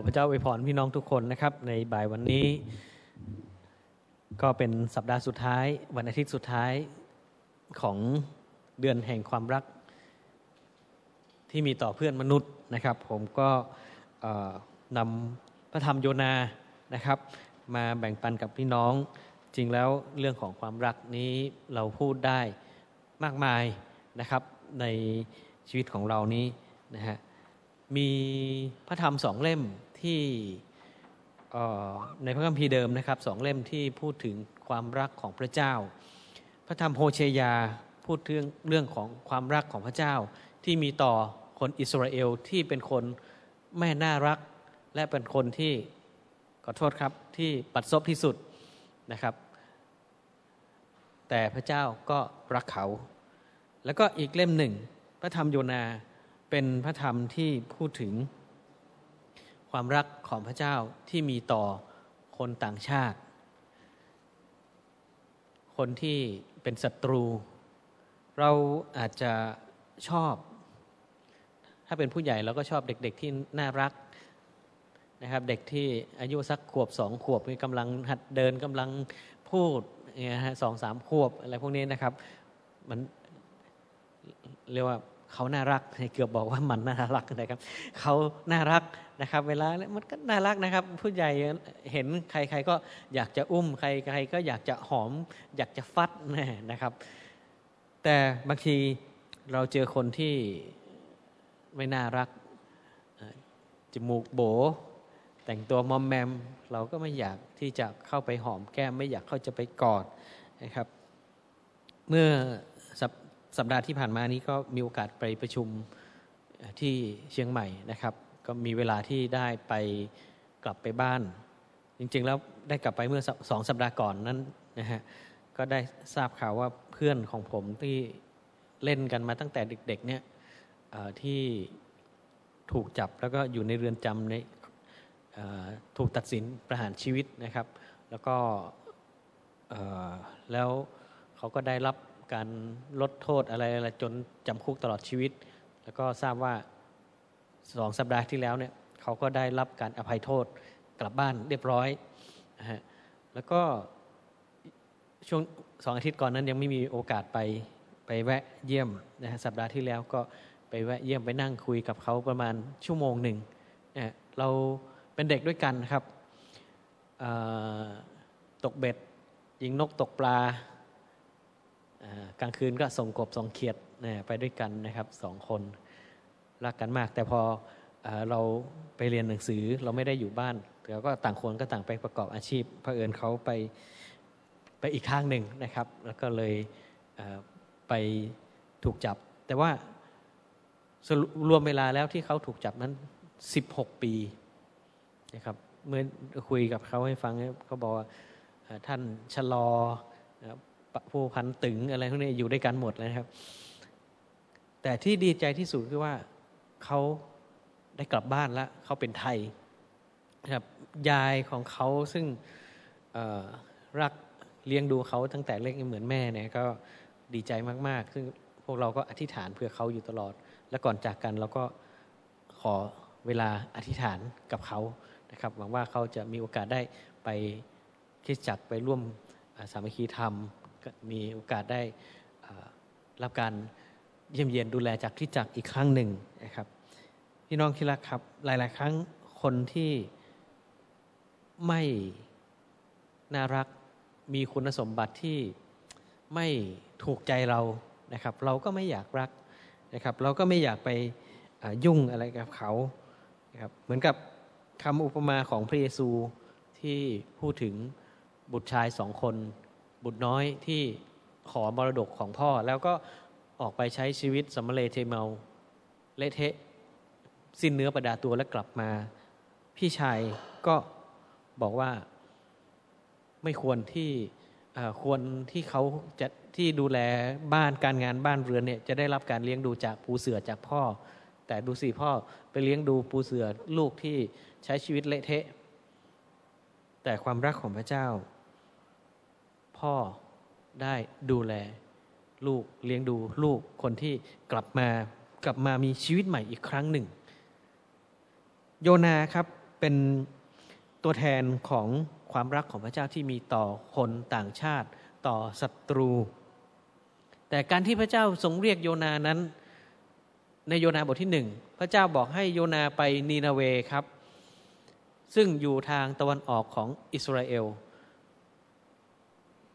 อพระเจ้าอวยพรพี่น้องทุกคนนะครับ ในบ่ายวันนี้ ก็เป็นสัปดาห์สุดท้าย วันอาทิตย์สุดท้ายของเดือนแห่งความรัก ที่มีต่อเพื่อนมนุษย์นะครับ ผมก็นำพระธรรมโยนานะครับ มาแบ่งปันกับพี่น้อง จริงแล้วเรื่องของความรักนี้เราพูดได้มากมายนะครับในชีวิตของเรานี้นะฮะมีพระธรรมสองเล่ม ที่ในพระคัมภีร์เดิมนะครับสองเล่มที่พูดถึงความรักของพระเจ้า พระธรรมโฮเชยาพูดถึงเรื่องของความรักของพระเจ้า ที่มีต่อคนอิสราเอลที่เป็นคนไม่น่ารัก และเป็นคนที่ขอโทษครับที่ปัดซบที่สุดนะครับ แต่พระเจ้าก็รักเขา แล้วก็อีกเล่มหนึ่ง พระธรรมโยนาเป็นพระธรรมที่พูดถึง ความรักของพระเจ้าที่มีต่อคนต่างชาติ คนที่เป็นศัตรู เราอาจจะชอบ ถ้าเป็นผู้ใหญ่เราก็ชอบเด็กๆที่น่ารักนะครับเด็กที่อายุสักขวบสองขวบกำลังหัดเดินกำลังพูดเนี่ยฮะสองสามขวบอะไรพวกนี้นะครับ มันเรียกว่า เขาน่ารักเกือบบอกว่ามันน่ารักนะครับ เขาน่ารักนะครับ เวลามันก็น่ารักนะครับ ผู้ใหญ่เห็นใครๆก็อยากจะอุ้มใครใครก็อยากจะหอม อยากจะฟัดนะครับ แต่บางทีเราเจอคนที่ไม่น่ารักจมูกโบ แต่งตัวมอมแมม เราก็ไม่อยากที่จะเข้าไปหอมแก้ม ไม่อยากเข้าจะไปกอดนะครับ เมื่อ สัปดาห์ที่ผ่านมานี้ก็มีโอกาสไปประชุมที่เชียงใหม่นะครับ ก็มีเวลาที่ได้ไปกลับไปบ้าน จริงๆแล้วได้กลับไปเมื่อสองสัปดาห์ก่อนนั้นนะฮะก็ได้ทราบข่าวว่าเพื่อนของผมที่เล่นกันมาตั้งแต่เด็กๆเนี่ยที่ถูกจับแล้วก็อยู่ในเรือนจำในถูกตัดสินประหารชีวิตนะครับ แล้วก็แล้วเขาก็ได้รับ การลดโทษอะไรอะไรจนจำคุกตลอดชีวิต แล้วก็ทราบว่าสองสัปดาห์ที่แล้วเนี่ยเขาก็ได้รับการอภัยโทษกลับบ้านเรียบร้อยนะฮะแล้วก็ช่วงสองอาทิตย์ก่อนนั้นยังไม่มีโอกาสไปไปแวะเยี่ยมนะฮะสัปดาห์ที่แล้วก็ไปแวะเยี่ยมไปนั่งคุยกับเขาประมาณชั่วโมงหนึ่งนะเราเป็นเด็กด้วยกันครับตกเบ็ดยิงนกตกปลา กลางคืนก็ส่งกบส่งเขียดไปด้วยกันนะครับสองคนรักกันมาก แต่พอเราไปเรียนหนังสือเราไม่ได้อยู่บ้านเราก็ต่างคนก็ต่างไปประกอบอาชีพเผอิญเขาไปไปอีกข้างหนึ่งนะครับ แล้วก็เลยไปถูกจับ แต่ว่ารวมเวลาแล้วที่เขาถูกจับนั้น 16 ปีนะครับเมื่อคุยกับเขาให้ฟังเขาบอกว่าท่านชะลอ ผู้พันตึงอะไรพวกนี้อยู่ด้วยกันหมดเลยครับ แต่ที่ดีใจที่สุดคือว่าเขาได้กลับบ้านแล้วเขาเป็นไทยครับยายของเขาซึ่งรักเลี้ยงดูเขาตั้งแต่เล็กเหมือนแม่เนี่ยก็ดีใจมากๆ ซึ่งพวกเราก็อธิษฐานเพื่อเขาอยู่ตลอด และก่อนจากกันเราก็ขอเวลาอธิษฐานกับเขานะครับหวังว่าเขาจะมีโอกาสได้ไปคิดจักไปร่วมสามัคคีธรรม มีโอกาสได้รับการเยี่ยมเยียนดูแลจากที่จักอีกครั้งหนึ่งนะครับ พี่น้องที่รักครับหลาย ๆ ครั้งคนที่ไม่น่ารักมีคุณสมบัติที่ไม่ถูกใจเรานะครับ เราก็ไม่อยากรักนะครับ เราก็ไม่อยากไปยุ่งอะไรกับเขานะครับเหมือนกับคำอุปมาของพระเยซูที่พูดถึงบุตรชายสองคน บุตรน้อยที่ขอมรดกของพ่อ แล้วก็ออกไปใช้ชีวิตสมเลเทเมาเละเทะ สิ้นเนื้อประดาตัวและกลับมา พี่ชายก็บอกว่าไม่ควรที่ควรที่เขาจะที่ดูแลบ้านการงานบ้านเรือนเนี่ยจะได้รับการเลี้ยงดูจากปูเสือจากพ่อ แต่ดูสิพ่อไปเลี้ยงดูปูเสือลูกที่ใช้ชีวิตเละเทะ แต่ความรักของพระเจ้า พ่อได้ดูแลลูกเลี้ยงดูลูกคนที่กลับมากลับมามีชีวิตใหม่อีกครั้งหนึ่ง โยนาครับเป็นตัวแทนของความรักของพระเจ้าที่มีต่อคนต่างชาติต่อศัตรู แต่การที่พระเจ้าทรงเรียกโยนานั้น ในโยนาบทที่หนึ่งพระเจ้าบอกให้โยนาไปนีนาเวครับ ซึ่งอยู่ทางตะวันออกของอิสราเอล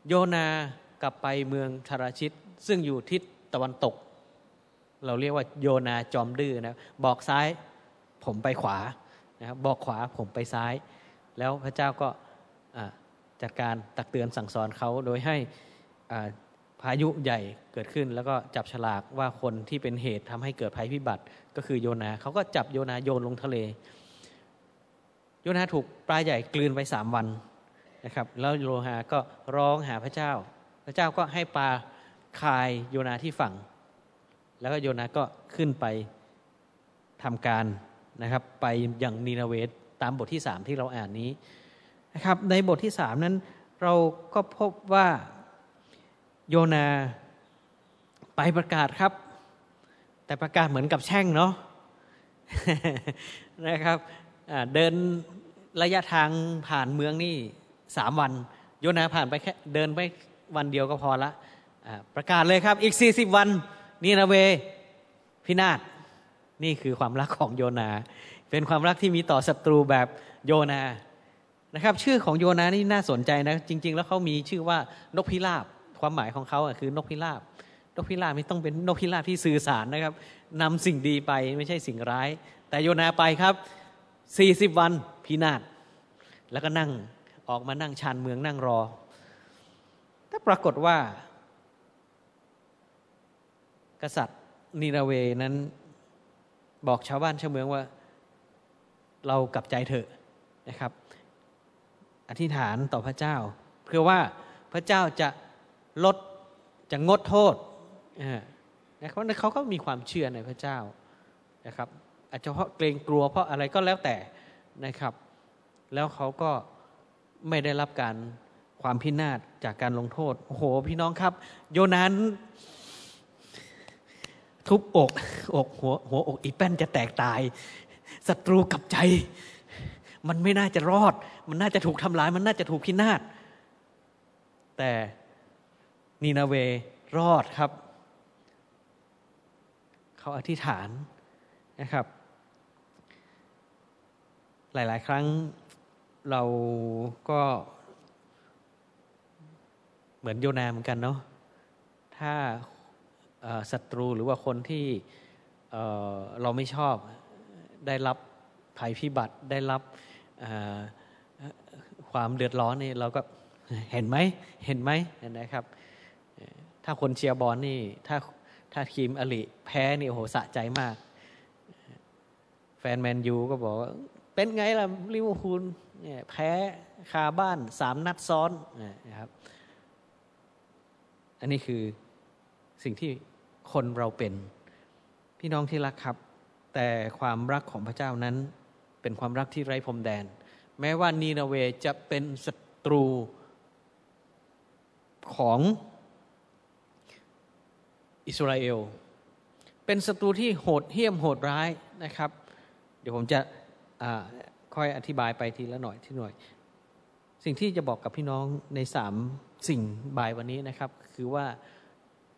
โยนากลับไปเมืองทาราชิต ซึ่งอยู่ทิศตะวันตก เราเรียกว่าโยนาจอมดื้อนะบอกซ้ายผมไปขวานะครับบอกขวาผมไปซ้าย แล้วพระเจ้าก็จัดการตักเตือนสั่งสอนเขาโดยให้พายุใหญ่เกิดขึ้น แล้วก็จับฉลากว่าคนที่เป็นเหตุทำให้เกิดภัยพิบัติ ก็คือโยนาเขาก็จับโยนาโยนลงทะเล โยนาถูกปลาใหญ่กลืนไปสามวัน นะครับแล้วโยฮาก็ร้องหาพระเจ้า พระเจ้าก็ให้ปลาคายโยนาที่ฝั่ง แล้วก็โยนาก็ขึ้นไปทำการนะครับ ไปอย่างนีนาเวตตามบทที่สามที่เราอ่านนี้นะครับในบทที่สามนั้นเราก็พบว่าโยนาไปประกาศครับ แต่ประกาศเหมือนกับแช่งเนาะนะครับเดินระยะทางผ่านเมืองนี่ สามวันโยนาผ่านไปแค่เดินไปวันเดียวก็พอละประกาศเลยครับอีกสี่สิบวันนีนาเวพินาศนี่คือความรักของโยนา เป็นความรักที่มีต่อศัตรูแบบโยนานะครับ ชื่อของโยนานี่น่าสนใจนะจริง ๆ แล้วเขามีชื่อว่านกพิราบ ความหมายของเขาคือนกพิราบนกพิราบไม่ต้องเป็นนกพิราบที่สื่อสารนะครับนำสิ่งดีไปไม่ใช่สิ่งร้าย แต่โยนาไปครับสี่สิบวันพินาศแล้วก็นั่ง ออกมานั่งชานเมืองนั่งรอถ้าปรากฏว่า กษัตริย์นิราเวนั้นบอกชาวบ้านชาวเมืองว่า เรากลับใจเถอะนะครับ อธิษฐานต่อพระเจ้า เพื่อว่าพระเจ้าจะลดจะงดโทษนะครับเขาก็มีความเชื่อในพระเจ้านะครับ อาจจะเพราะเกรงกลัวเพราะอะไรก็แล้วแต่นะครับ แล้วเขาก็ ไม่ได้รับการความพินาศจากการลงโทษ โอ้โห พี่น้องครับ โยนานทุบอกอกหัวหัวอกอีแป้นจะแตกตายศัตรูกับใจ มันไม่น่าจะรอด มันน่าจะถูกทำลาย มันน่าจะถูกพินาศแต่นีนาเวรอดครับ เขาอธิษฐานนะครับ หลาย ๆ ครั้ง เราก็เหมือนโยนาเหมือนกันเนาะถ้าศัตรูหรือว่าคนที่เราไม่ชอบได้รับภัยพิบัติได้รับความเดือดร้อนนี่เราก็เห็นไหมเห็นไหมนะครับ ถ้าคนเชียร์บอลนี่ถ้าถ้าทีมอลิแพ้นี่โอ้โหสะใจมาก แฟนแมนยูก็บอกว่าเป็นไงล่ะลิเวอร์พูล แพ้คาบ้านสามนัดซ้อนนะครับ อันนี้คือสิ่งที่คนเราเป็น พี่น้องที่รักครับ แต่ความรักของพระเจ้านั้น เป็นความรักที่ไร้พรมแดน แม้ว่านีนาเวจะเป็นศัตรูของอิสราเอล เป็นศัตรูที่โหดเหี้ยมโหดร้ายนะครับ เดี๋ยวผมจะ ค่อยอธิบายไปทีละหน่อยทีหน่อย สิ่งที่จะบอกกับพี่น้องในสามสิ่งบ่ายวันนี้นะครับ คือว่า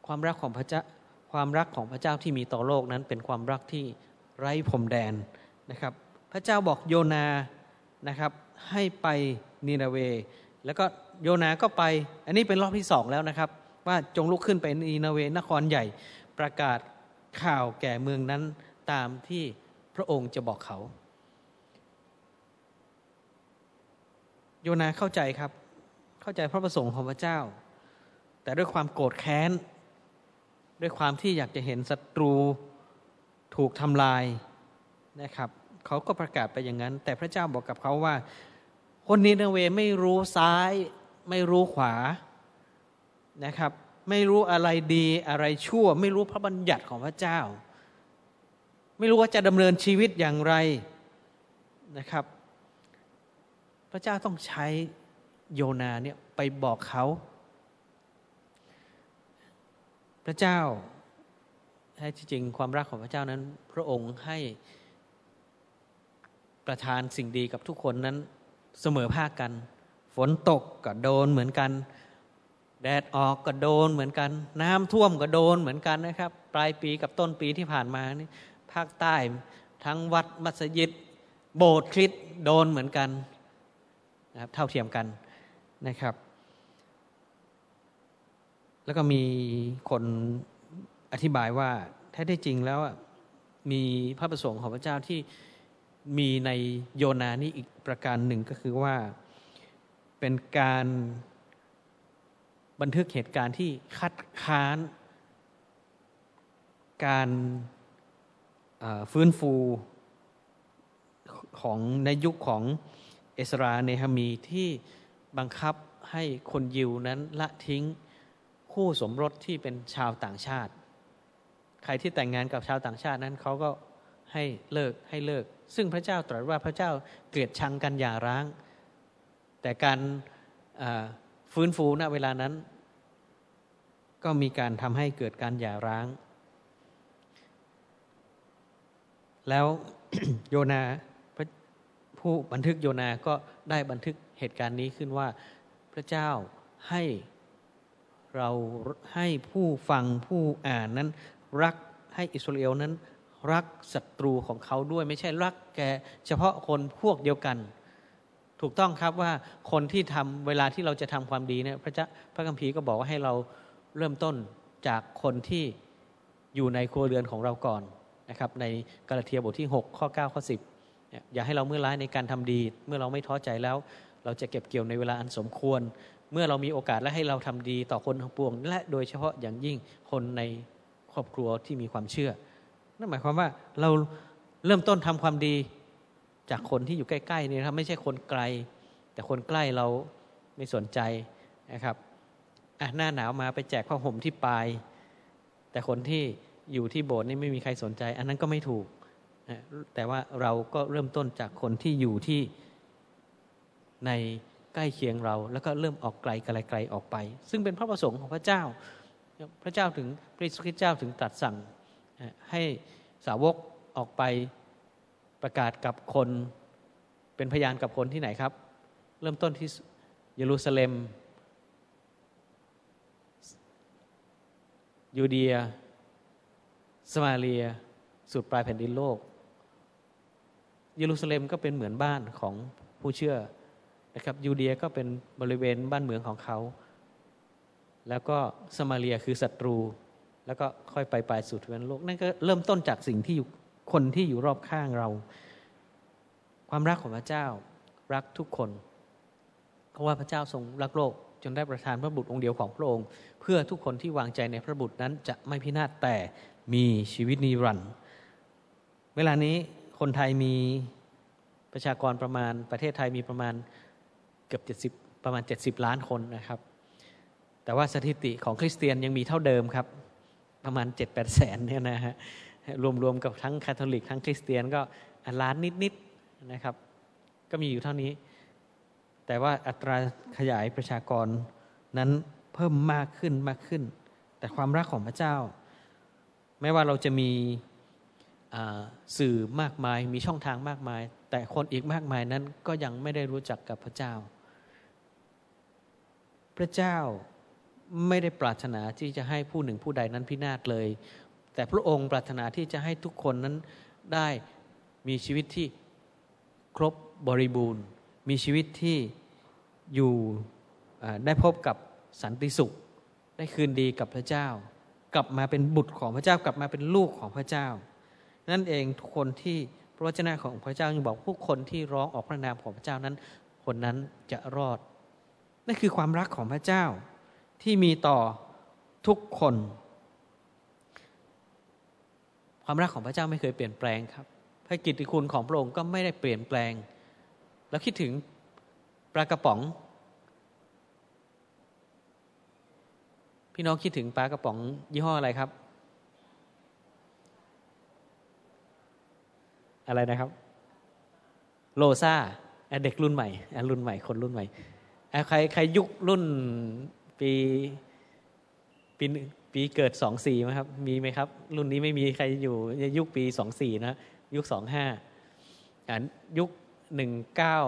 ความรักของพระเจ้าความรักของพระเจ้าที่มีต่อโลกนั้นเป็นความรักที่ไร้พรมแดนนะครับ พระเจ้าบอกโยนานะครับ ให้ไปนีนาเว แล้วก็โยนาก็ไป อันนี้เป็นรอบที่สองแล้วนะครับ ว่าจงลุกขึ้นไปนีนาเวนครใหญ่ประกาศข่าวแก่เมืองนั้นตามที่พระองค์จะบอกเขา โยนาเข้าใจครับ เข้าใจพระประสงค์ของพระเจ้า แต่ด้วยความโกรธแค้น ด้วยความที่อยากจะเห็นศัตรูถูกทำลายนะครับเขาก็ประกาศไปอย่างนั้น แต่พระเจ้าบอกกับเขาว่า คนนีนาเวไม่รู้ซ้าย ไม่รู้ขวานะครับ ไม่รู้อะไรดีอะไรชั่ว ไม่รู้พระบัญญัติของพระเจ้า ไม่รู้ว่าจะดำเนินชีวิตอย่างไรนะครับ พระเจ้าต้องใช้โยนาเนี่ยไปบอกเขา พระเจ้าแท้จริงความรักของพระเจ้านั้น พระองค์ให้ประทานสิ่งดีกับทุกคนนั้นเสมอภาคกัน ฝนตกก็โดนเหมือนกัน แดดออกก็โดนเหมือนกัน น้ำท่วมก็โดนเหมือนกันนะครับ ปลายปีกับต้นปีที่ผ่านมานี่ภาคใต้ทั้งวัดมัสยิด โบสถ์คริสโดนเหมือนกัน นะครับเท่าเทียมกันนะครับ แล้วก็มีคนอธิบายว่าแท้ที่จริงแล้วมีพระประสงค์ของพระเจ้าที่มีในโยนานี่อีกประการหนึ่งก็คือว่าเป็นการบันทึกเหตุการณ์ที่คัดค้านการฟื้นฟูของในยุคของ เอสราเนฮามีที่บังคับให้คนยิวนั้นละทิ้งคู่สมรสที่เป็นชาวต่างชาติ ใครที่แต่งงานกับชาวต่างชาตินั้นเขาก็ให้เลิกให้เลิก ซึ่งพระเจ้าตรัสว่าพระเจ้าเกลียดชังกันอย่าร้าง แต่การฟื้นฟูณเวลานั้น ก็มีการทำให้เกิดการหย่าร้าง แล้วโยนา ผู้บันทึกโยนาก็ได้บันทึกเหตุการณ์นี้ขึ้นว่า พระเจ้าให้เราให้ผู้ฟังผู้อ่านนั้น รักให้อิสราเอลนั้น รักศัตรูของเขาด้วยไม่ใช่รักแกเฉพาะคนพวกเดียวกัน ถูกต้องครับว่าคนที่ทำเวลาที่เราจะทำความดีเนี่ยพระเจ้าพระคัมภีร์ก็บอกว่าให้เราเริ่มต้นจากคนที่อยู่ในครัวเรือนของเราก่อนนะครับ ในกาลาเทียบทที่ 6 ข้อ 9 ข้อ 10 อย่าให้เราเมื่อร้ายในการทำดี เมื่อเราไม่ท้อใจแล้ว เราจะเก็บเกี่ยวในเวลาอันสมควร เมื่อเรามีโอกาสและให้เราทำดีต่อคนทั้งปวง และโดยเฉพาะอย่างยิ่งคนในครอบครัวที่มีความเชื่อ นั่นหมายความว่าเราเริ่มต้นทำความดีจากคนที่อยู่ใกล้ๆนี่ครับไม่ใช่คนไกล แต่คนใกล้เราไม่สนใจนะครับอะหน้าหนาวมาไปแจกผ้าห่มที่ปลาย แต่คนที่อยู่ที่โบสถ์นี่ไม่มีใครสนใจ อันนั้นก็ไม่ถูก แต่ว่าเราก็เริ่มต้นจากคนที่อยู่ที่ในใกล้เคียงเรา แล้วก็เริ่มออกไกลไกลๆออกไป ซึ่งเป็นพระประสงค์ของพระเจ้า พระเจ้าถึงพระคริสต์เจ้าถึงตรัสสั่งให้สาวกออกไปประกาศกับคนเป็นพยานกับคนที่ไหนครับ เริ่มต้นที่เยรูซาเล็ม ยูเดียสมาเลียสุดปลายแผ่นดินโลก เยรูซาเล็มก็เป็นเหมือนบ้านของผู้เชื่อนะครับยูเดียก็เป็นบริเวณบ้านเมืองของเขา แล้วก็สมาเลียคือศัตรู แล้วก็ค่อยไปปลายสุดเวนโลก นั่นก็เริ่มต้นจากสิ่งที่อยู่คนที่อยู่รอบข้างเรา ความรักของพระเจ้ารักทุกคน เพราะว่าพระเจ้าทรงรักโลก จนได้ประทานพระบุตรองค์เดียวของพระองค์ เพื่อทุกคนที่วางใจในพระบุตรนั้นจะไม่พินาศแต่มีชีวิตนิรันดร์เวลานี้ คนไทยมีประชากรประมาณประเทศไทยมีประมาณเกือบ 70 ประมาณ 70 ล้านคนนะครับ แต่ว่าสถิติของคริสเตียนยังมีเท่าเดิมครับ ประมาณ7จ็ดแปดแสนเนี่ยนะฮะรวมๆกับทั้งคาทอลิก ทั้งคริสเตียนก็ล้านนิดๆนะครับ ก็มีอยู่เท่านี้ แต่ว่าอัตราขยายประชากรนั้นเพิ่มมากขึ้นมากขึ้น แต่ความรักของพระเจ้า ไม่ว่าเราจะมี สื่อมากมายมีช่องทางมากมาย แต่คนอีกมากมายนั้นก็ยังไม่ได้รู้จักกับพระเจ้า พระเจ้าไม่ได้ปรารถนาที่จะให้ผู้หนึ่งผู้ใดนั้นพินาศเลย แต่พระองค์ปรารถนาที่จะให้ทุกคนนั้นได้มีชีวิตที่ครบบริบูรณ์ มีชีวิตที่อยู่ได้พบกับสันติสุข ได้คืนดีกับพระเจ้า กลับมาเป็นบุตรของพระเจ้ากลับมาเป็นลูกของพระเจ้า นั่นเองทุกคนที่พระวจนะของพระเจ้ายังบอกผู้คนที่ร้องออกพระนามของพระเจ้านั้น คนนั้นจะรอดนั่นคือความรักของพระเจ้าที่มีต่อทุกคน ความรักของพระเจ้าไม่เคยเปลี่ยนแปลงครับพระกิตติคุณของพระองค์ก็ไม่ได้เปลี่ยนแปลง แล้วคิดถึงปลากระป๋อง พี่น้องคิดถึงปลากระป๋องยี่ห้ออะไรครับ อะไรนะครับ โลซาเด็กรุ่นใหม่รุ่นใหม่คนรุ่นใหม่ใครใครยุครุ่นปีปีปีเกิดสองสี่ไหมครับ มีไหมครับ รุ่นนี้ไม่มีใครอยู่ยุคปีสองสี่นะ ยุคสองห้ายุคหนึ่งเก้า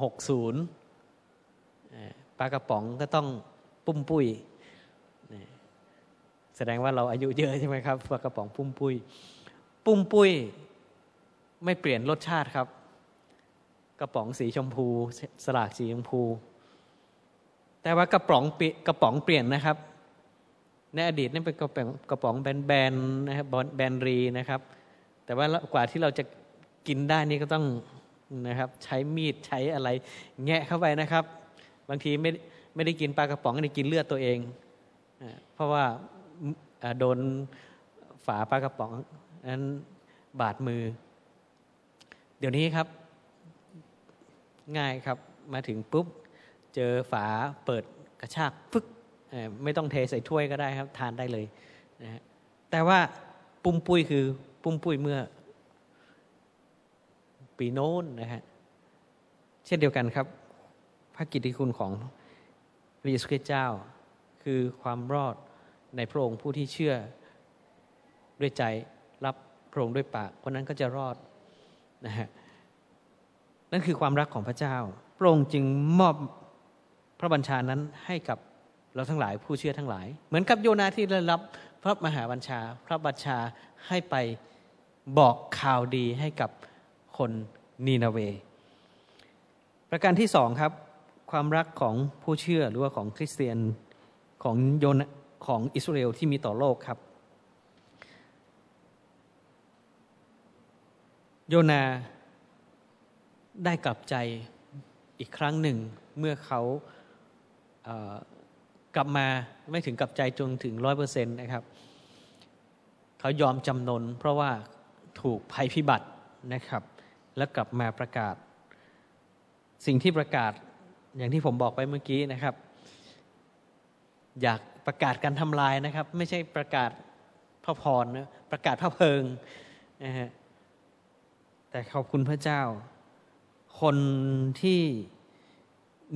หกศูนย์ปลากระป๋องก็ต้องปุ้มปุ้ยแสดงว่าเราอายุเยอะใช่ไหมครับปลากระป๋องปุ้มปุ้ย ปุ้มปุ้ย ไม่เปลี่ยนรสชาติครับ กระป๋องสีชมพู สลากสีชมพู แต่ว่ากระป๋องกระป๋องเปลี่ยนนะครับ ในอดีตนี่เป็นกระป๋องกระป๋องแบนๆนะครับแบนรีนะครับ แต่ว่ากว่าที่เราจะกินได้นี่ก็ต้องนะครับ ใช้มีดใช้อะไร แงะเข้าไปนะครับ บางทีไม่ไม่ได้กินปลากระป๋องได้กินเลือดตัวเอง เพราะว่าโดนฝาปลากระป๋องนั้นบาดมือ เดี๋ยวนี้ครับ ง่ายครับมาถึงปุ๊บ เจอฝาเปิดกระชากฟึกไม่ต้องเทใส่ถ้วยก็ได้ครับ ทานได้เลยนะฮะแต่ว่าปุ้มปุ้ยคือปุ้มปุ้ยเมื่อ ปีโน้นนะฮะเช่นเดียวกันครับ พระกิตติคุณของพระเยซูคริสต์เจ้า คือความรอดในพระองค์ผู้ที่เชื่อด้วยใจรับพระองค์ด้วยปากคนนั้นก็จะรอด นะฮะนั่นคือความรักของพระเจ้า พระองค์จึงมอบพระบัญชานั้นให้กับเราทั้งหลายผู้เชื่อทั้งหลาย เหมือนกับโยนาที่ได้รับพระมหาบัญชา พระบัญชาให้ไปบอกข่าวดีให้กับคนนีนาเว ประการที่สองครับ ความรักของผู้เชื่อหรือว่าของคริสเตียนของโยนของอิสราเอลที่มีต่อโลกครับ โยนาได้กลับใจอีกครั้งหนึ่งเมื่อเขากลับมาไม่ถึงกลับใจจนถึงร้อยเปอร์เซ็นต์นะครับ เขายอมจำนนเพราะว่าถูกภัยพิบัตินะครับ แล้วกลับมาประกาศ สิ่งที่ประกาศอย่างที่ผมบอกไปเมื่อกี้นะครับ อยากประกาศการทำลายนะครับ ไม่ใช่ประกาศพระพรนะประกาศพระเพลิงนะฮะ แต่ขอบคุณพระเจ้า คนที่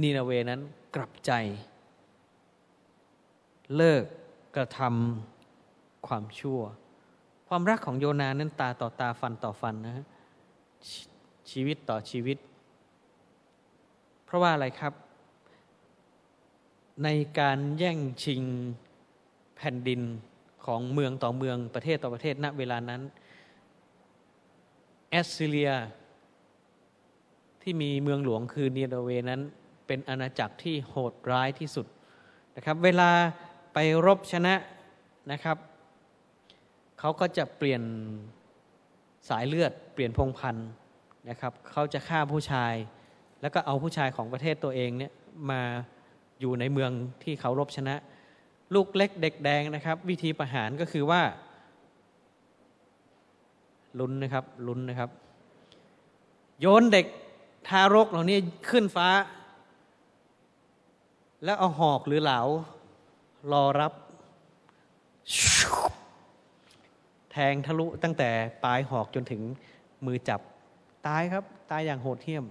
นีนาเวนั้นกลับใจ เลิกกระทำความชั่ว ความรักของโยนานั้นตาต่อตาฟันต่อฟันนะฮะชีวิตต่อชีวิต เพราะว่าอะไรครับ ในการแย่งชิงแผ่นดินของเมืองต่อเมืองประเทศต่อประเทศณเวลานั้น แอสซิเลีย ที่มีเมืองหลวงคือเนียโดเวนั้น เป็นอาณาจักรที่โหดร้ายที่สุดนะครับเวลาไปรบชนะนะครับ เขาก็จะเปลี่ยนสายเลือดเปลี่ยนพงพันธ์นะครับเขาจะฆ่าผู้ชาย แล้วก็เอาผู้ชายของประเทศตัวเองเนี่ยมาอยู่ในเมืองที่เขารบชนะ ลูกเล็กเด็กแดงนะครับ วิธีประหารก็คือว่า ลุ้นนะครับลุ้นนะครับ โยนเด็กทารกเหล่านี้ขึ้นฟ้า แล้วเอาหอกหรือเหลารอรับ แทงทะลุตั้งแต่ปลายหอกจนถึงมือจับ ตายครับ ตายอย่างโหดเหี้ยม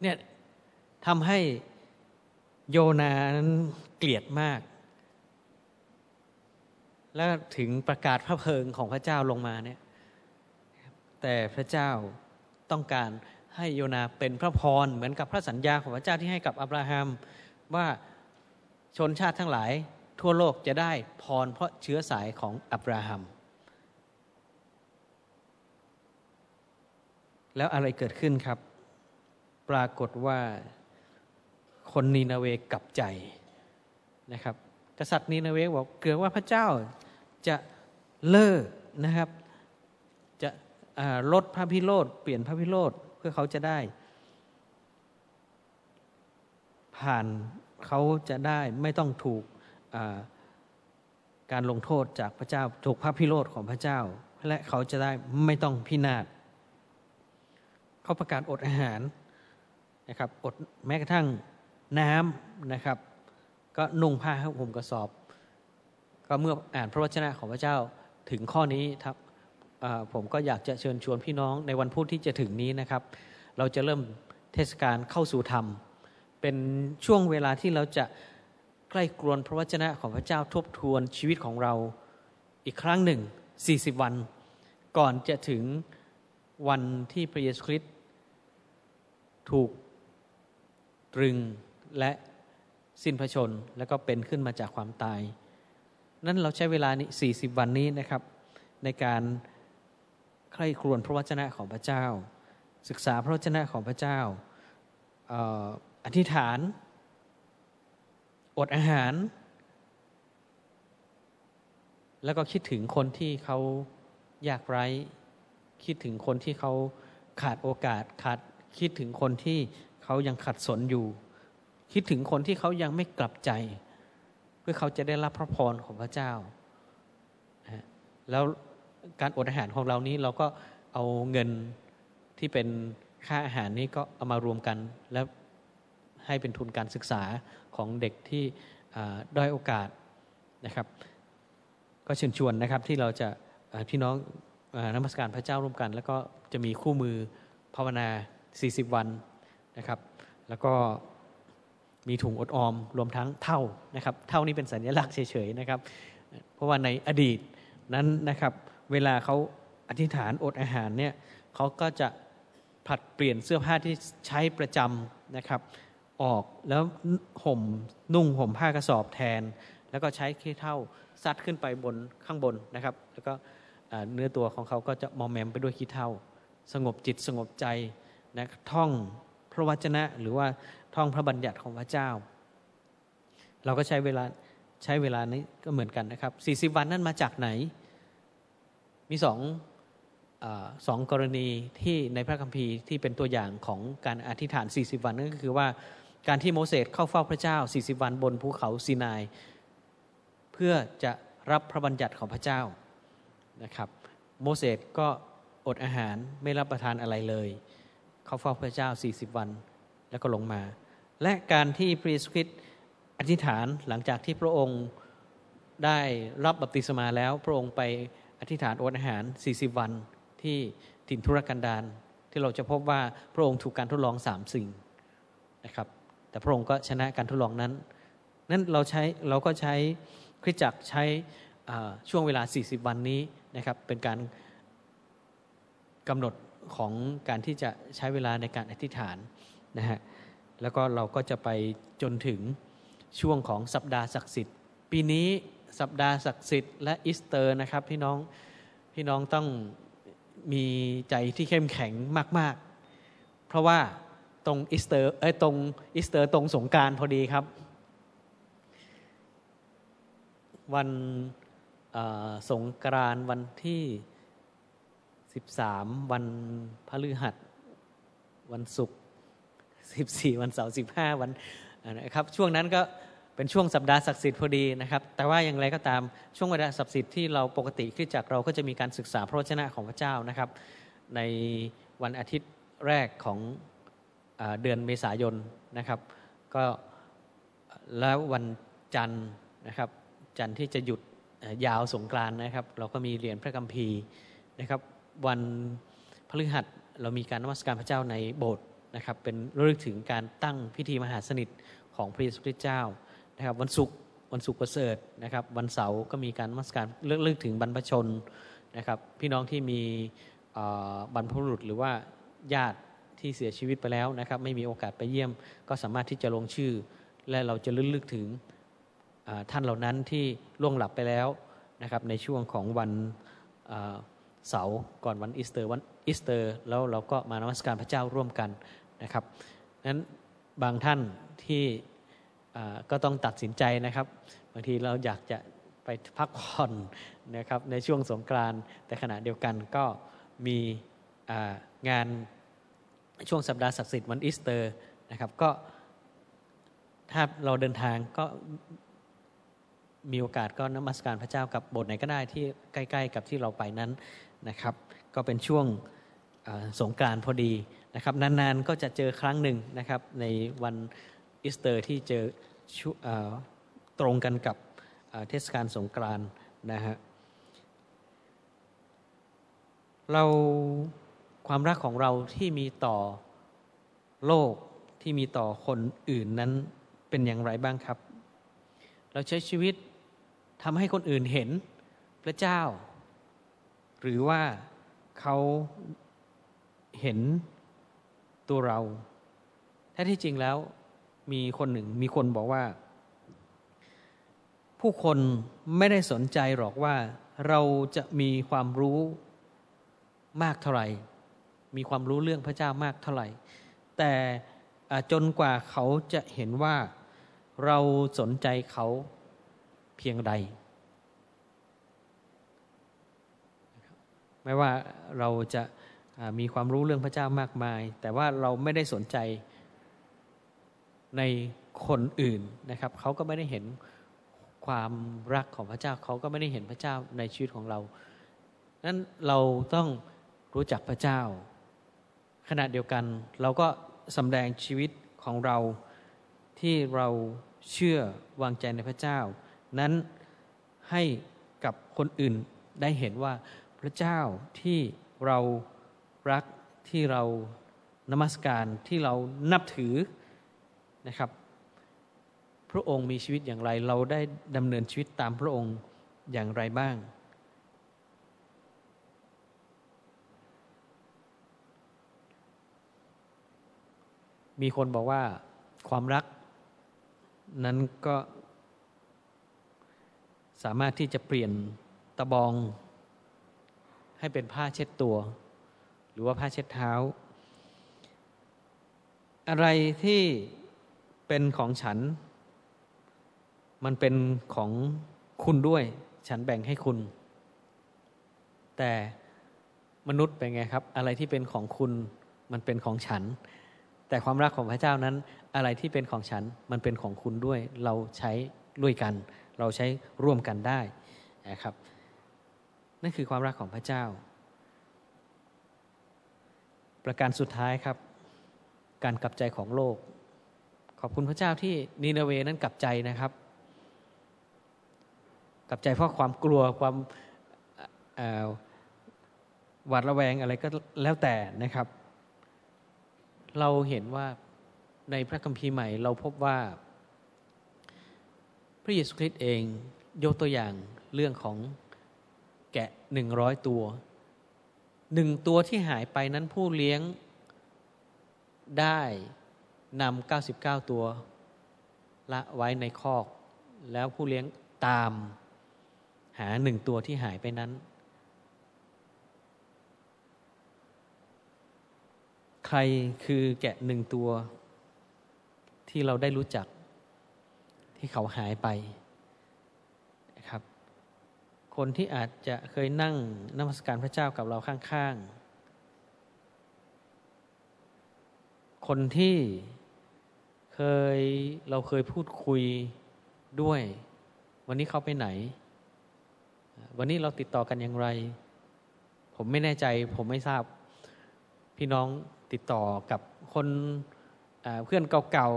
เนี่ยทำให้โยนานั้นเกลียดมาก แล้วถึงประกาศพระเพลิงของพระเจ้าลงมาเนี่ย แต่พระเจ้าต้องการให้โยนาเป็นพระพรเหมือนกับพระสัญญาของพระเจ้าที่ให้กับอับราฮัม ว่าชนชาติทั้งหลายทั่วโลกจะได้พรเพราะเชื้อสายของอับราฮัม แล้วอะไรเกิดขึ้นครับ ปรากฏว่าคนนีนาเวกลับใจนะครับ กษัตริย์นีนาเวบอกเกลือว่าพระเจ้า จะเลิกนะครับ จะลดพระพิโรธเปลี่ยนพระพิโรธเพื่อเขาจะได้ ผ่านเขาจะได้ไม่ต้องถูกการลงโทษจากพระเจ้า ถูกพระพิโรธของพระเจ้า และเขาจะได้ไม่ต้องพินาศเขาประกาศอดอาหารนะครับอดแม้กระทั่งน้ำนะครับ ก็นุ่งผ้าห้มกระสอบ ก็เมื่ออ่านพระวจนะของพระเจ้าถึงข้อนี้ครับผมก็อยากจะเชิญชวนพี่น้องในวันพุธที่จะถึงนี้นะครับ เราจะเริ่มเทศกาลเข้าสู่ธรรม เป็นช่วงเวลาที่เราจะใกล้กรวนพระวจนะของพระเจ้าทบทวนชีวิตของเราอีกครั้งหนึ่ง 40 วัน ก่อนจะถึงวันที่พระเยซูคริสต์ถูกตรึงและสิ้นพระชน แล้วก็เป็นขึ้นมาจากความตาย นั้นเราใช้เวลานี้ 40 วันนี้นะครับ ในการใคร่ครวญพระวจนะของพระเจ้า ศึกษาพระวจนะของพระเจ้าอธิษฐาน อดอาหาร แล้วก็คิดถึงคนที่เขายากไร้ คิดถึงคนที่เขาขาดโอกาสขาดคิดถึงคนที่เขายังขัดสนอยู่ คิดถึงคนที่เขายังไม่กลับใจ พื่อเขาจะได้รับพระพรของพระเจ้า แล้วการอดอาหารของเรานี้เราก็เอาเงินที่เป็นค่าอาหารนี้ก็เอามารวมกัน แล้วให้เป็นทุนการศึกษาของเด็กที่ด้อยโอกาสนะครับ ก็เชิญชวนนะครับที่เราจะพี่น้องนมัสการพระเจ้าร่วมกัน แล้วก็จะมีคู่มือภาวนา 40 วันนะครับ แล้วก็ มีถุงอดออม รวมทั้งเท่านะครับเท่านี้เป็นสัญลักษณ์เฉยๆนะครับ เพราะว่าในอดีตนั้นนะครับ เวลาเขาอธิษฐานอดอาหารเนี่ยเขาก็จะผัดเปลี่ยนเสื้อผ้าที่ใช้ประจำนะครับ ออกแล้วห่มนุ่งห่มผ้ากระสอบแทน แล้วก็ใช้ขี้เท่าซัดขึ้นไปบนข้างบนนะครับ แล้วก็เนื้อตัวของเขาก็จะมอมแมมไปด้วยขี้เท่า สงบจิตสงบใจนะท่องพระวจนะหรือว่า ท่องพระบัญญัติของพระเจ้า เราก็ใช้เวลาใช้เวลานี้ก็เหมือนกันนะครับ 40 วันนั้นมาจากไหน มีสองสองกรณีที่ในพระคัมภีร์ที่เป็นตัวอย่างของการอธิษฐาน 40 วันนั่นก็คือว่าการที่โมเสสเข้าเฝ้าพระเจ้า 40 วันบนภูเขาซีนาย เพื่อจะรับพระบัญญัติของพระเจ้านะครับ โมเสสก็อดอาหารไม่รับประทานอะไรเลย เขาเฝ้าพระเจ้า 40 วัน แล้วก็ลงมา และการที่พระเยซูคริสต์อธิษฐานหลังจากที่พระองค์ได้รับบัพติศมาแล้ว พระองค์ไปอธิษฐานอดอาหาร 40 วันที่ถิ่นทุรกันดารที่เราจะพบว่าพระองค์ถูกการทดลองสามสิ่งนะครับ แต่พระองค์ก็ชนะการทดลองนั้น นั้นเราใช้เราก็ใช้คริสตจักรใช้ช่วงเวลา 40 วันนี้นะครับเป็นการกำหนดของการที่จะใช้เวลาในการอธิษฐานนะฮะ แล้วก็เราก็จะไปจนถึงช่วงของสัปดาห์ศักดิ์สิทธิ์ ปีนี้สัปดาห์ศักดิ์สิทธิ์และอีสเตอร์นะครับพี่น้องพี่น้องต้องมีใจที่เข้มแข็งมาก ๆ เพราะว่าตรงอีสเตอร์เอ้ยตรงอีสเตอร์ตรงสงกรานต์พอดีครับ วันสงกรานต์วันที่ 13 วันพฤหัส วันศุกร์ 14 วันเสาร์15 วันนะครับช่วงนั้นก็เป็นช่วงสัปดาห์ศักดิ์สิทธิ์พอดีนะครับ แต่ว่าอย่างไรก็ตามช่วงเวลาศักดิ์สิทธิ์ที่เราปกติคริสตจักรเราก็จะมีการศึกษาพระวจนะของพระเจ้านะครับ ในวันอาทิตย์แรกของเดือนเมษายนนะครับ ก็แล้ววันจันทร์นะครับ จันทร์ที่จะหยุดยาวสงกรานนะครับ เราก็มีเรียนพระคัมภีร์นะครับ วันพฤหัสเรามีการนมัสการพระเจ้าในโบสถ์ นะครับเป็นเรื่องถึงการตั้งพิธีมหาสนิทของพระเยซูคริสต์เจ้านะครับวันศุกร์วันศุกร์ประเสริฐนะครับวันเสาร์ก็มีการมัสการเลือกเลือกถึงบรรพชนนะครับพี่น้องที่มีบรรพบุรุษหรือว่าญาติที่เสียชีวิตไปแล้วนะครับไม่มีโอกาสไปเยี่ยมก็สามารถที่จะลงชื่อ และเราจะระลึกถึงท่านเหล่านั้นที่ล่วงหลับไปแล้วนะครับในช่วงของวันเสาร์ก่อนวันอีสเตอร์วันอีสเตอร์ แล้วเราก็มานมัสการพระเจ้าร่วมกัน นะครับนั้นบางท่านที่ก็ต้องตัดสินใจนะครับ บางทีเราอยากจะไปพักผ่อนนะครับในช่วงสงกรานต์แต่ขณะเดียวกันก็มีงานช่วงสัปดาห์ศักดิ์สิทธิ์วันอีสเตอร์นะครับก็ถ้าเราเดินทางก็มีโอกาสก็นมัสการพระเจ้ากับบทไหนก็ได้ที่ใกล้ ๆ กับที่เราไปนั้นนะครับ ก็เป็นช่วงสงกรารพอดี นะครับนานๆก็จะเจอครั้งหนึ่งนะครับในวันอีสเตอร์ที่เจอตรงกันกับเทศกาลสงกรานต์นะฮะเราความรักของเราที่มีต่อโลกที่มีต่อคนอื่นนั้นเป็นอย่างไรบ้างครับ เราใช้ชีวิตทำให้คนอื่นเห็นพระเจ้า หรือว่าเขาเห็น ตัวเราแท้ที่จริงแล้วมีคนหนึ่งมีคนบอกว่า ผู้คนไม่ได้สนใจหรอกว่าเราจะมีความรู้มากเท่าไหร่ มีความรู้เรื่องพระเจ้ามากเท่าไหร่ แต่จนกว่าเขาจะเห็นว่าเราสนใจเขาเพียงใด ไม่ว่าเราจะ มีความรู้เรื่องพระเจ้ามากมาย แต่ว่าเราไม่ได้สนใจในคนอื่นนะครับเขาก็ไม่ได้เห็นความรักของพระเจ้าเขาก็ไม่ได้เห็นพระเจ้าในชีวิตของเรานั้นเราต้องรู้จักพระเจ้า ขณะเดียวกัน เราก็สำแดงชีวิตของเราที่เราเชื่อวางใจในพระเจ้า นั้นให้กับคนอื่นได้เห็นว่าพระเจ้าที่เรา รักที่เรานมัสการที่เรานับถือนะครับ พระองค์มีชีวิตอย่างไร เราได้ดำเนินชีวิตตามพระองค์อย่างไรบ้าง มีคนบอกว่าความรักนั้นก็สามารถที่จะเปลี่ยนตะบองให้เป็นผ้าเช็ดตัว หรือว่าผ้าเช็ดเท้า อะไรที่เป็นของฉัน มันเป็นของคุณด้วย ฉันแบ่งให้คุณ แต่มนุษย์เป็นไงครับ อะไรที่เป็นของคุณมันเป็นของฉัน แต่ความรักของพระเจ้านั้น อะไรที่เป็นของฉันมันเป็นของคุณด้วย เราใช้ด้วยกัน เราใช้ร่วมกันได้นะครับ นั่นคือความรักของพระเจ้า ประการสุดท้ายครับ การกลับใจของโลก ขอบคุณพระเจ้าที่นีนาเวนั้นกลับใจนะครับ กลับใจเพราะความกลัวความหวาดระแวงอะไรก็แล้วแต่นะครับ เราเห็นว่าในพระคัมภีร์ใหม่เราพบว่า พระเยซูคริสต์เองยกตัวอย่างเรื่องของแกะหนึ่งร้อยตัว หนึ่งตัวที่หายไปนั้นผู้เลี้ยงได้นำเก้าสิบเก้าตัว ละไว้ในคอก แล้วผู้เลี้ยงตาม หาหนึ่งตัวที่หายไปนั้น ใครคือแกะหนึ่งตัว ที่เราได้รู้จักที่เขาหายไป คนที่อาจจะเคยนั่งนมัสการพระเจ้ากับเราข้างๆ คนที่เคยเราเคยพูดคุยด้วย วันนี้เขาไปไหน วันนี้เราติดต่อกันอย่างไร ผมไม่แน่ใจ ผมไม่ทราบ พี่น้องติดต่อกับคนเพื่อนเก่า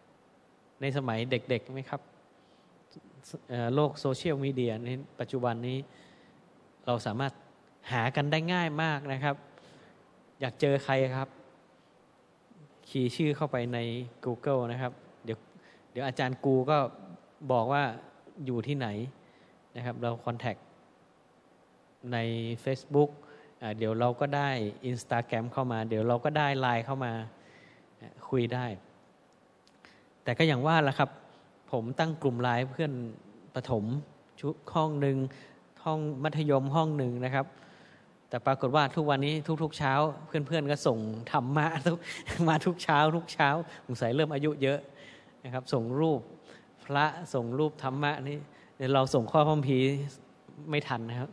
ๆ ในสมัยเด็กๆไหมครับ โลกโซเชียลมีเดียในปัจจุบันนี้เราสามารถหากันได้ง่ายมากนะครับ อยากเจอใครครับ คีย์ชื่อเข้าไปใน Google นะครับ เดี๋ยวเดี๋ยวอาจารย์กูก็บอกว่าอยู่ที่ไหนนะครับ เราคอนแทคใน Facebook เดี๋ยวเราก็ได้ Instagram เข้ามา เดี๋ยวเราก็ได้ไลน์เข้ามาคุยได้ แต่ก็อย่างว่าละครับ ผมตั้งกลุ่มไลน์เพื่อนประถมชุดห้องหนึ่งห้องมัธยมห้องหนึ่งนะครับ แต่ปรากฏว่าทุกวันนี้ทุก ๆ เช้า เพื่อนๆก็ส่งธรรมะทุกมาทุกเช้า ทุกเช้าสงสัยเริ่มอายุเยอะนะครับ ส่งรูปพระส่งรูปธรรมะนี่เดี๋ยวเราส่งข้อพมพีไม่ทันนะครับ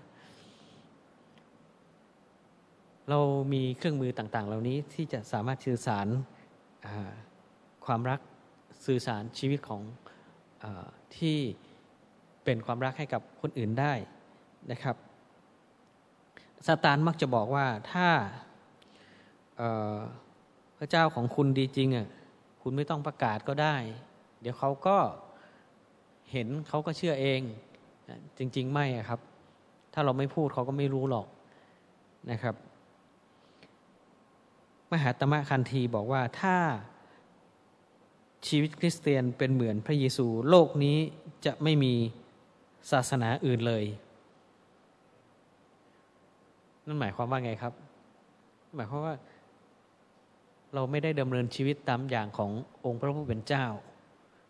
เรามีเครื่องมือต่างๆ เหล่านี้ที่จะสามารถสื่อสารความรักสื่อสารชีวิตของ ที่เป็นความรักให้กับคนอื่นได้นะครับซาตานมักจะบอกว่าถ้าพระเจ้าของคุณดีจริงอะคุณไม่ต้องประกาศก็ได้ เดี๋ยวเขาก็เห็นเขาก็เชื่อเอง จริง ๆ ไม่ครับ ถ้าเราไม่พูดเขาก็ไม่รู้หรอกนะครับ มหาตมะคันธีบอกว่าถ้า ชีวิตคริสเตียนเป็นเหมือนพระเยซู โลกนี้จะไม่มีศาสนาอื่นเลย นั่นหมายความว่าไงครับ หมายความว่า เราไม่ได้ดำเนินชีวิตตามอย่างขององค์พระผู้เป็นเจ้า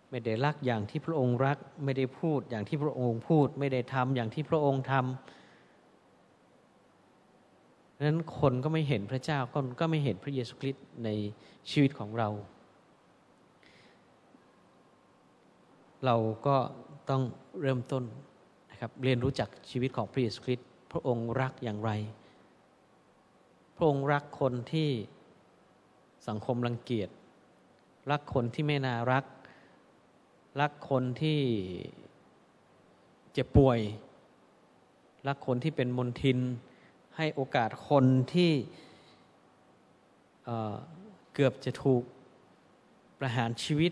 ไม่ได้รักอย่างที่พระองค์รัก ไม่ได้พูดอย่างที่พระองค์พูด ไม่ได้ทำอย่างที่พระองค์ทำนั้นคนก็ไม่เห็นพระเจ้าคนก็ไม่เห็นพระเยซูคริสต์ในชีวิตของเรา เราก็ต้องเริ่มต้นนะครับเรียนรู้จักชีวิตของพระเยซูคริสต์พระองค์รักอย่างไร พระองค์รักคนที่สังคมรังเกียจ รักคนที่ไม่น่ารัก รักคนที่เจ็บป่วย รักคนที่เป็นมนทิน ให้โอกาสคนที่เเกือบจะถูกประหารชีวิต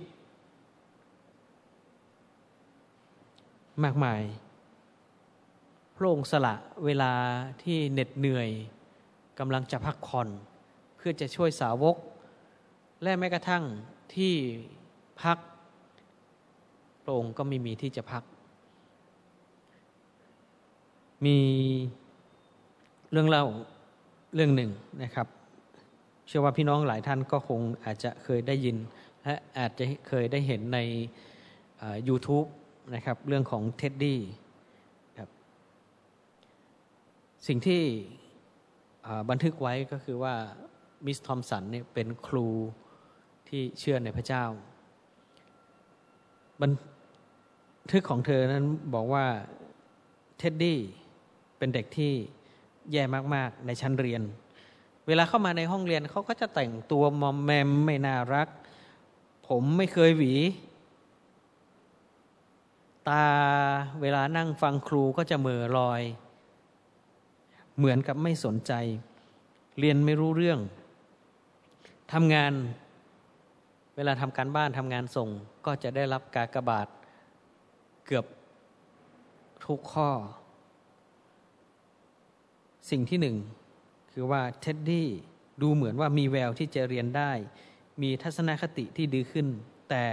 มากมาย พระองค์สละเวลาที่เหน็ดเหนื่อยกำลังจะพักผ่อน เพื่อจะช่วยสาวก และแม้กระทั่งที่พัก พระองค์ก็ไม่มีที่จะพัก มีเรื่องเล่าเรื่องหนึ่งนะครับ เชื่อว่าพี่น้องหลายท่านก็คงอาจจะเคยได้ยิน และอาจจะเคยได้เห็นใน YouTube นะครับ เรื่องของเท็ดดี้สิ่งที่บันทึกไว้ก็คือว่า Miss ทอมสันเนี่ยเป็นครูที่เชื่อในพระเจ้า บันทึกของเธอนั้นบอกว่าเท็ดดี้เป็นเด็กที่แย่มาก ๆ ในชั้นเรียน เวลาเข้ามาในห้องเรียนเขาก็จะแต่งตัวมอมแมมไม่น่ารัก ผมไม่เคยหวี ตาเวลานั่งฟังครูก็จะเมือลอย เหมือนกับไม่สนใจ เรียนไม่รู้เรื่องทำงาน เวลาทำการบ้านทำงานส่ง ก็จะได้รับการกระบาทเกือบทุกข้อ สิ่งที่หนึ่งคือว่าเท็ดดี้ดูเหมือนว่ามีแววที่จะเรียนได้ มีทัศนคติที่ดีขึ้น แต่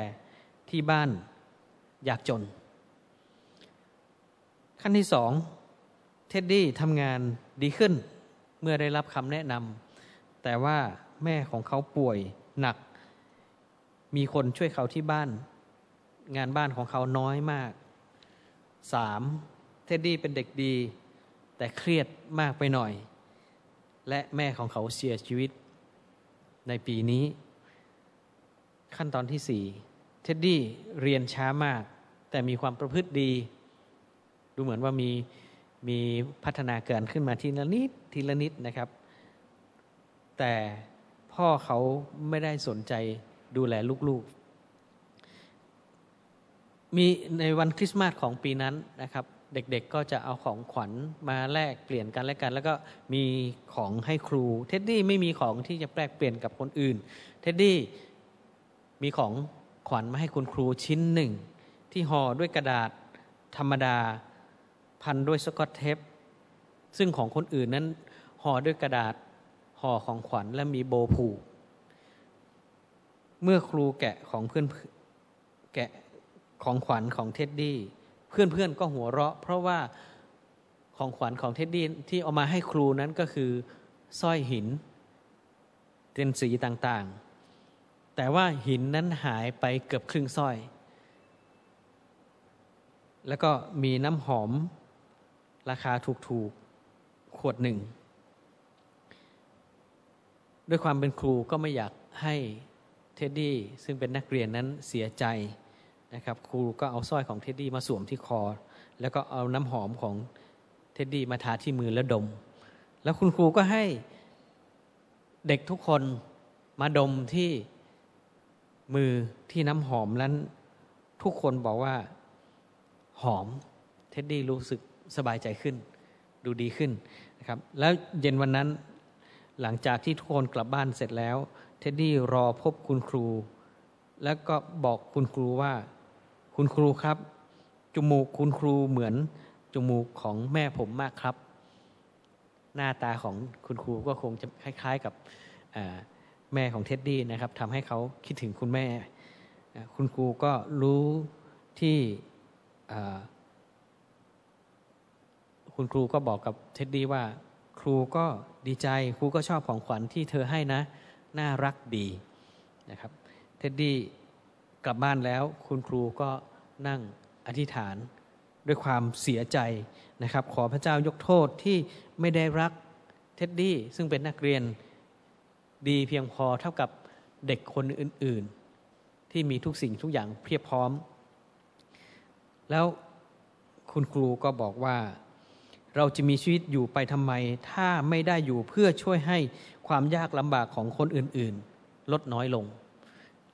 ที่บ้านอยากจน ขั้นที่สองเท็ดดี้ทำงานดีขึ้น เมื่อได้รับคำแนะนำแต่ว่าแม่ของเขาป่วยหนัก มีคนช่วยเขาที่บ้าน งานบ้านของเขาน้อยมากสามเท็ดดี้เป็นเด็กดี แต่เครียดมากไปหน่อย และแม่ของเขาเสียชีวิต ในปีนี้ ขั้นตอนที่สี่เท็ดดี้เรียนช้ามาก แต่มีความประพฤติดี ดูเหมือนว่ามีมีพัฒนาเกิดขึ้นมาทีละนิดทีละนิดนะครับ แต่พ่อเขาไม่ได้สนใจดูแลลูกๆ มีในวันคริสต์มาสของปีนั้นนะครับ เด็กๆก็จะเอาของขวัญมาแลกเปลี่ยนกันและกัน แล้วก็มีของให้ครู เท็ดดี้ไม่มีของที่จะแปลกเปลี่ยนกับคนอื่น เท็ดดี้มีของขวัญมาให้คุณครูชิ้นหนึ่ง ที่ห่อด้วยกระดาษธรรมดา พันด้วยสกอตเทปซึ่งของคนอื่นนั้นห่อด้วยกระดาษห่อของขวัญและมีโบผูกเมื่อครูแกะของเพื่อนแกะของขวัญของเท็ดดี้เพื่อนๆก็หัวเราะ เพราะว่าของขวัญของเท็ดดี้ที่เอามาให้ครูนั้นก็คือสร้อยหินเป็นสีต่างๆ แต่ว่าหินนั้นหายไปเกือบครึ่งสร้อย แล้วก็มีน้ำหอม ราคาถูกๆ ขวดหนึ่ง ด้วยความเป็นครูก็ไม่อยากให้เท็ดดี้ซึ่งเป็นนักเรียนนั้นเสียใจนะครับ ครูก็เอาสร้อยของเท็ดดี้มาสวมที่คอ แล้วก็เอาน้ำหอมของเท็ดดี้มาทาที่มือแล้วดม แล้วคุณครูก็ให้เด็กทุกคนมาดมที่มือที่น้ำหอมนั้น ทุกคนบอกว่าหอม เท็ดดี้รู้สึก สบายใจขึ้น ดูดีขึ้นนะครับแล้วเย็นวันนั้นหลังจากที่ทุกคนกลับบ้านเสร็จแล้ว เท็ดดี้รอพบคุณครู แล้วก็บอกคุณครูว่า คุณครูครับ จมูกคุณครูเหมือนจมูกของแม่ผมมากครับ หน้าตาของคุณครูก็คงจะคล้าย ๆกับแม่ของเท็ดดี้นะครับทำให้เขาคิดถึงคุณแม่ คุณครูก็รู้ที่ คุณครูก็บอกกับเท็ดดี้ว่า ครูก็ดีใจครูก็ชอบของขวัญที่เธอให้นะ น่ารักดีนะครับเท็ดดี้กลับบ้านแล้ว คุณครูก็นั่งอธิษฐานด้วยความเสียใจนะครับ ขอพระเจ้ายกโทษที่ไม่ได้รักเท็ดดี้ซึ่งเป็นนักเรียนดีเพียงพอเท่ากับเด็กคนอื่น ๆ ที่มีทุกสิ่งทุกอย่างเพียบพร้อม แล้วคุณครูก็บอกว่า เราจะมีชีวิตอยู่ไปทำไม ถ้าไม่ได้อยู่เพื่อช่วยให้ความยากลำบากของคนอื่น ๆ ลดน้อยลง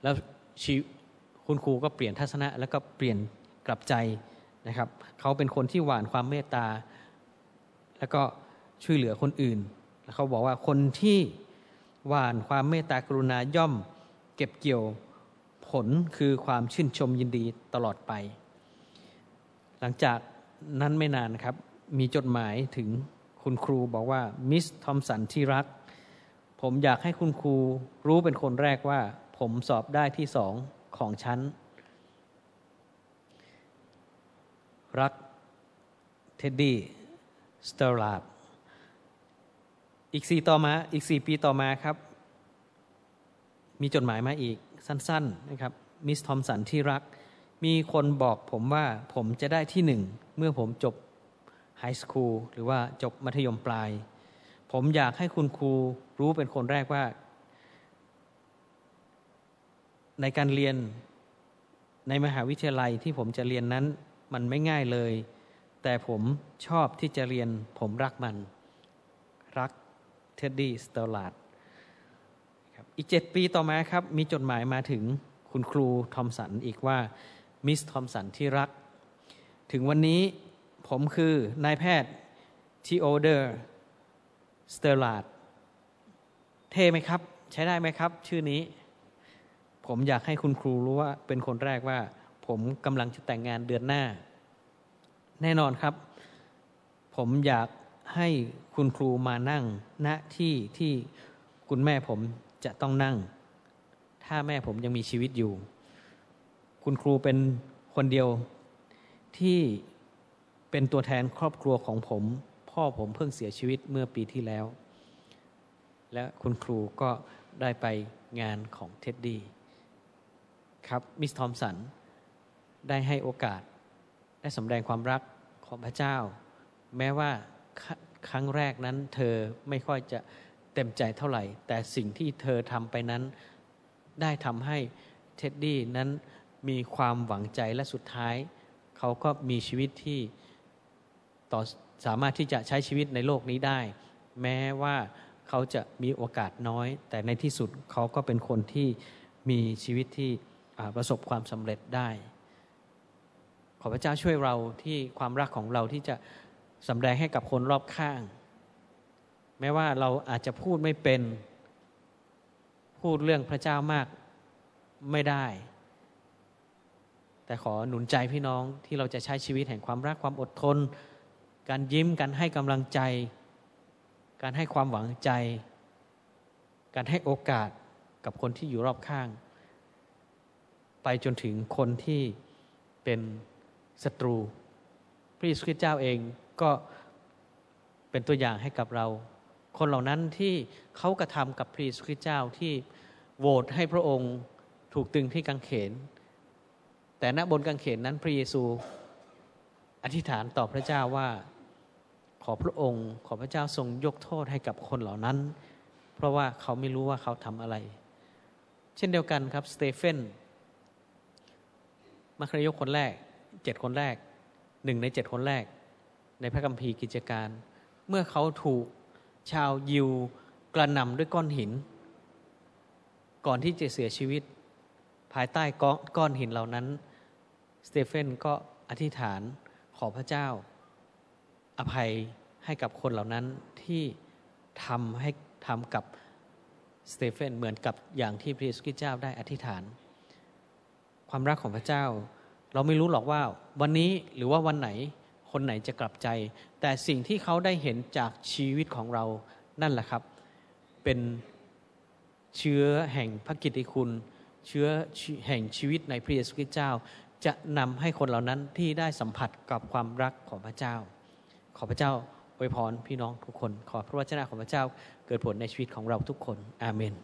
แล้วชีคุณครูก็เปลี่ยนทัศนะ แล้วก็เปลี่ยนกลับใจนะครับ เขาเป็นคนที่หวานความเมตตา แล้วก็ช่วยเหลือคนอื่น แล้วเขาบอกว่าคนที่หวานความเมตตากรุณาย่อม เก็บเกี่ยวผลคือความชื่นชมยินดีตลอดไป หลังจากนั้นไม่นานครับ มีจดหมายถึงคุณครูบอกว่า Miss ทอมสันที่รัก ผมอยากให้คุณครูรู้เป็นคนแรกว่า ผมสอบได้ที่สองของชั้น รักเท็ดดี้สเตอร์ลาดอีกสี่ต่อมาอีกสี่ปีต่อมาครับ มีจดหมายมาอีกสั้นๆนะครับ Miss ทอมสันที่รัก มีคนบอกผมว่าผมจะได้ที่หนึ่ง เมื่อผมจบ high school หรือว่าจบมัธยมปลาย ผมอยากให้คุณครูรู้เป็นคนแรกว่า ในการเรียนในมหาวิทยาลัยที่ผมจะเรียนนั้นมันไม่ง่ายเลย แต่ผมชอบที่จะเรียนผมรักมัน รักเท็ดดี้สเตลลาดอีกเจ็ดปีต่อมาครับ มีจดหมายมาถึงคุณครูทอมสันอีกว่า Miss ทอมสันที่รัก ถึงวันนี้ ผมคือนายแพทย์ทีโอดอร์สเตลลาดเท่ไหมครับ ใช้ได้ไหมครับ ชื่อนี้ ผมอยากให้คุณครูรู้ว่าเป็นคนแรกว่า ผมกำลังจะแต่งงานเดือนหน้า แน่นอนครับ ผมอยากให้คุณครูมานั่งณที่ที่คุณแม่ผมจะต้องนั่ง ถ้าแม่ผมยังมีชีวิตอยู่ คุณครูเป็นคนเดียวที่ เป็นตัวแทนครอบครัวของผม พ่อผมเพิ่งเสียชีวิตเมื่อปีที่แล้ว และคุณครูก็ได้ไปงานของเท็ดดี้ครับมิสทอมสันได้ให้โอกาส ได้สำแดงความรักของพระเจ้า แม้ว่าครั้งแรกนั้นเธอไม่ค่อยจะเต็มใจเท่าไหร่ แต่สิ่งที่เธอทำไปนั้น ได้ทำให้เท็ดดี้นั้นมีความหวังใจและสุดท้าย เขาก็มีชีวิตที่ ต่อสามารถที่จะใช้ชีวิตในโลกนี้ได้ แม้ว่าเขาจะมีโอกาสน้อย แต่ในที่สุดเขาก็เป็นคนที่มีชีวิตที่ประสบความสำเร็จได้ ขอพระเจ้าช่วยเราที่ความรักของเราที่จะสำแดงให้กับคนรอบข้าง แม้ว่าเราอาจจะพูดไม่เป็นพูดเรื่องพระเจ้ามากไม่ได้ แต่ขอหนุนใจพี่น้องที่เราจะใช้ชีวิตแห่งความรักความอดทน การยิ้มการให้กำลังใจ การให้ความหวังใจ การให้โอกาสกับคนที่อยู่รอบข้าง ไปจนถึงคนที่เป็นศัตรู พระเยซูคริสต์เจ้าเองก็เป็นตัวอย่างให้กับเรา คนเหล่านั้นที่เขากระทำกับพระเยซูคริสต์เจ้าที่โหวตให้พระองค์ถูกตึงที่กังเขน แต่ณบนกังเขนนั้นพระเยซูอธิษฐานต่อพระเจ้าว่า ขอพระองค์ ขอพระเจ้าทรงยกโทษให้กับคนเหล่านั้น เพราะว่าเขาไม่รู้ว่าเขาทำอะไร เช่นเดียวกันครับสเตเฟนมัคคยกคนแรกเจ็ดคนแรกหนึ่งในเจ็ดคนแรก ในพระคัมภีร์กิจการ เมื่อเขาถูกชาวยิวกระหน่ำด้วยก้อนหิน ก่อนที่จะเสียชีวิต ภายใต้ก้อนหินเหล่านั้น สเตเฟนก็อธิษฐานขอพระเจ้า อภัยให้กับคนเหล่านั้นที่ทำให้ทำกับสเตเฟนเหมือนกับอย่างที่พระเยซูคริสต์เจ้าได้อธิษฐาน ความรักของพระเจ้า เราไม่รู้หรอกว่าวันนี้หรือว่าวันไหนคนไหนจะกลับใจ แต่สิ่งที่เขาได้เห็นจากชีวิตของเรานั่นแหละครับ เป็นเชื้อแห่งพระกิตติคุณ เชื้อแห่งชีวิตในพระเยซูคริสต์เจ้า จะนำให้คนเหล่านั้นที่ได้สัมผัสกับความรักของพระเจ้า ขอพระเจ้าอวยพรพี่น้องทุกคน ขอพระวจนะของพระเจ้าเกิดผลในชีวิตของเราทุกคน อาเมน